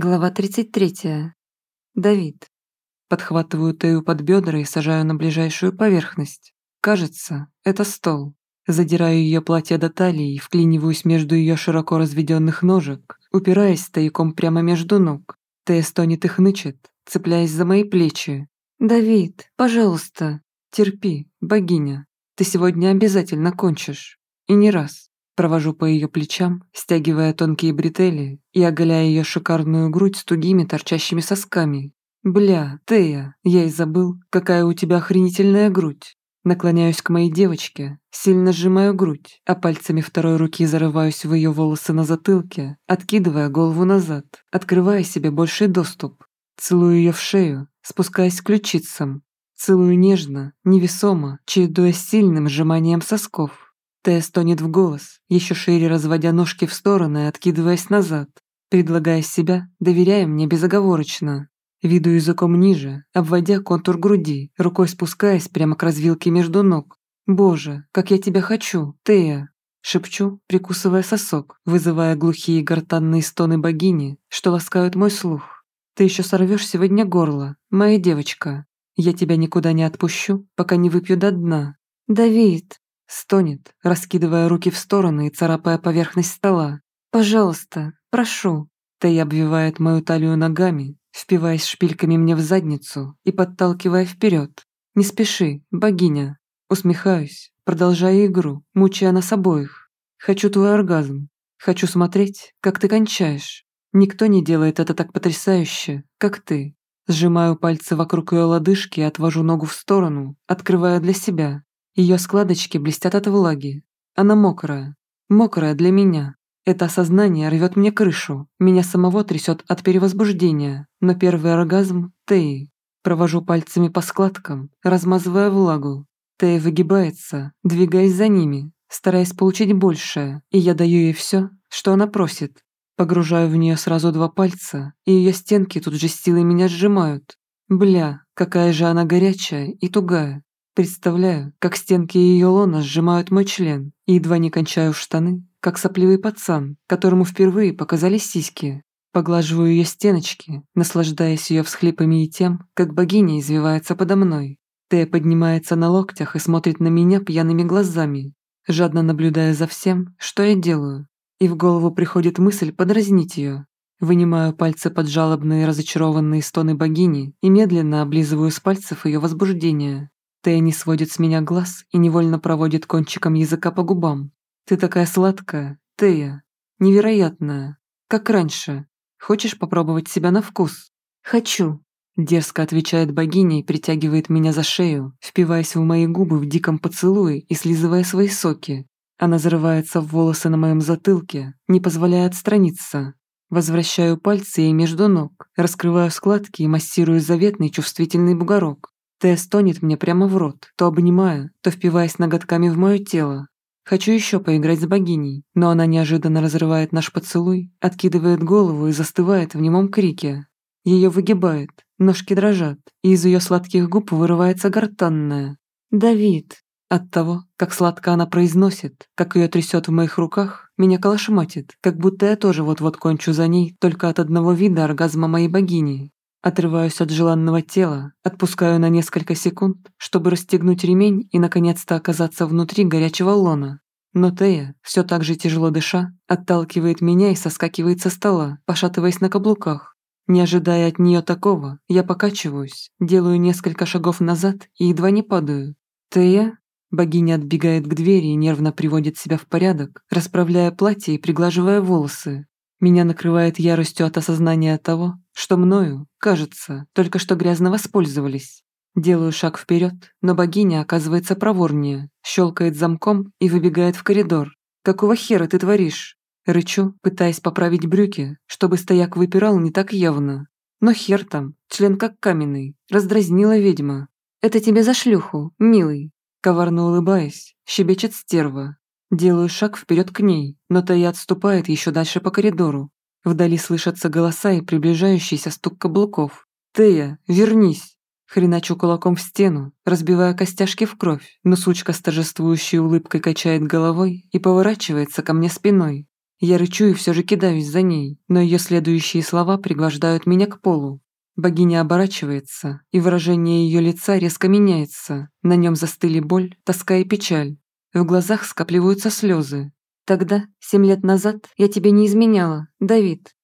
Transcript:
Глава 33. Давид. Подхватываю Тею под бедра и сажаю на ближайшую поверхность. Кажется, это стол. Задираю ее платье до талии и вклиниваюсь между ее широко разведенных ножек, упираясь стояком прямо между ног. Тея стонет и хнычет, цепляясь за мои плечи. «Давид, пожалуйста, терпи, богиня. Ты сегодня обязательно кончишь. И не раз». Провожу по ее плечам, стягивая тонкие бретели и оголяя ее шикарную грудь с тугими торчащими сосками. «Бля, Тея, я и забыл, какая у тебя охренительная грудь». Наклоняюсь к моей девочке, сильно сжимаю грудь, а пальцами второй руки зарываюсь в ее волосы на затылке, откидывая голову назад, открывая себе больший доступ. Целую ее в шею, спускаясь к ключицам. Целую нежно, невесомо, чередуя сильным сжиманием сосков. Тея стонет в голос, еще шире разводя ножки в стороны и откидываясь назад, предлагая себя, доверяя мне безоговорочно. Виду языком ниже, обводя контур груди, рукой спускаясь прямо к развилке между ног. «Боже, как я тебя хочу, Тея!» Шепчу, прикусывая сосок, вызывая глухие гортанные стоны богини, что ласкают мой слух. «Ты еще сорвешь сегодня горло, моя девочка. Я тебя никуда не отпущу, пока не выпью до дна». «Давид!» Стонет, раскидывая руки в стороны и царапая поверхность стола. «Пожалуйста, прошу». Тэй обвивает мою талию ногами, впиваясь шпильками мне в задницу и подталкивая вперед. «Не спеши, богиня». Усмехаюсь, продолжая игру, мучая нас обоих. «Хочу твой оргазм. Хочу смотреть, как ты кончаешь. Никто не делает это так потрясающе, как ты». Сжимаю пальцы вокруг ее лодыжки и отвожу ногу в сторону, открывая для себя. Ее складочки блестят от влаги. Она мокрая. Мокрая для меня. Это осознание рвет мне крышу. Меня самого трясет от перевозбуждения. Но первый оргазм – Теи. Провожу пальцами по складкам, размазывая влагу. Тея выгибается, двигаясь за ними, стараясь получить большее, и я даю ей все, что она просит. Погружаю в нее сразу два пальца, и ее стенки тут же силой меня сжимают. Бля, какая же она горячая и тугая. Представляю, как стенки ее лона сжимают мой член, и едва не кончаю в штаны, как сопливый пацан, которому впервые показались сиськи. Поглаживаю ее стеночки, наслаждаясь ее всхлипами и тем, как богиня извивается подо мной. Тея поднимается на локтях и смотрит на меня пьяными глазами, жадно наблюдая за всем, что я делаю. И в голову приходит мысль подразнить ее. Вынимаю пальцы под жалобные разочарованные стоны богини и медленно облизываю с пальцев ее возбуждение. Тея не сводит с меня глаз и невольно проводит кончиком языка по губам. «Ты такая сладкая, Тея. Невероятная. Как раньше. Хочешь попробовать себя на вкус?» «Хочу», – дерзко отвечает богиня и притягивает меня за шею, впиваясь в мои губы в диком поцелуе и слизывая свои соки. Она зарывается в волосы на моем затылке, не позволяя отстраниться. Возвращаю пальцы ей между ног, раскрываю складки и массирую заветный чувствительный бугорок. Тесс стонет мне прямо в рот, то обнимая, то впиваясь ноготками в мое тело. Хочу еще поиграть с богиней, но она неожиданно разрывает наш поцелуй, откидывает голову и застывает в немом крике. Ее выгибает, ножки дрожат, и из ее сладких губ вырывается гортанная. «Давид!» От того, как сладко она произносит, как ее трясет в моих руках, меня колошматит, как будто я тоже вот-вот кончу за ней только от одного вида оргазма моей богини. Отрываюсь от желанного тела, отпускаю на несколько секунд, чтобы расстегнуть ремень и наконец-то оказаться внутри горячего лона. Но Тея, все так же тяжело дыша, отталкивает меня и соскакивает со стола, пошатываясь на каблуках. Не ожидая от нее такого, я покачиваюсь, делаю несколько шагов назад и едва не падаю. «Тея?» Богиня отбегает к двери и нервно приводит себя в порядок, расправляя платье и приглаживая волосы. Меня накрывает яростью от осознания того, что мною, кажется, только что грязно воспользовались. Делаю шаг вперед, но богиня оказывается проворнее, щелкает замком и выбегает в коридор. «Какого хера ты творишь?» Рычу, пытаясь поправить брюки, чтобы стояк выпирал не так явно. Но хер там, член как каменный, раздразнила ведьма. «Это тебе за шлюху, милый!» Коварно улыбаясь, щебечет стерва, Делаю шаг вперед к ней, но Тая отступает еще дальше по коридору. Вдали слышатся голоса и приближающийся стук каблуков. «Тея, вернись!» Хреначу кулаком в стену, разбивая костяшки в кровь, но сучка с торжествующей улыбкой качает головой и поворачивается ко мне спиной. Я рычу и все же кидаюсь за ней, но ее следующие слова пригвождают меня к полу. Богиня оборачивается, и выражение ее лица резко меняется. На нем застыли боль, тоска и печаль. В глазах скапливаются слезы. Тогда, семь лет назад, я тебе не изменяла, Давид.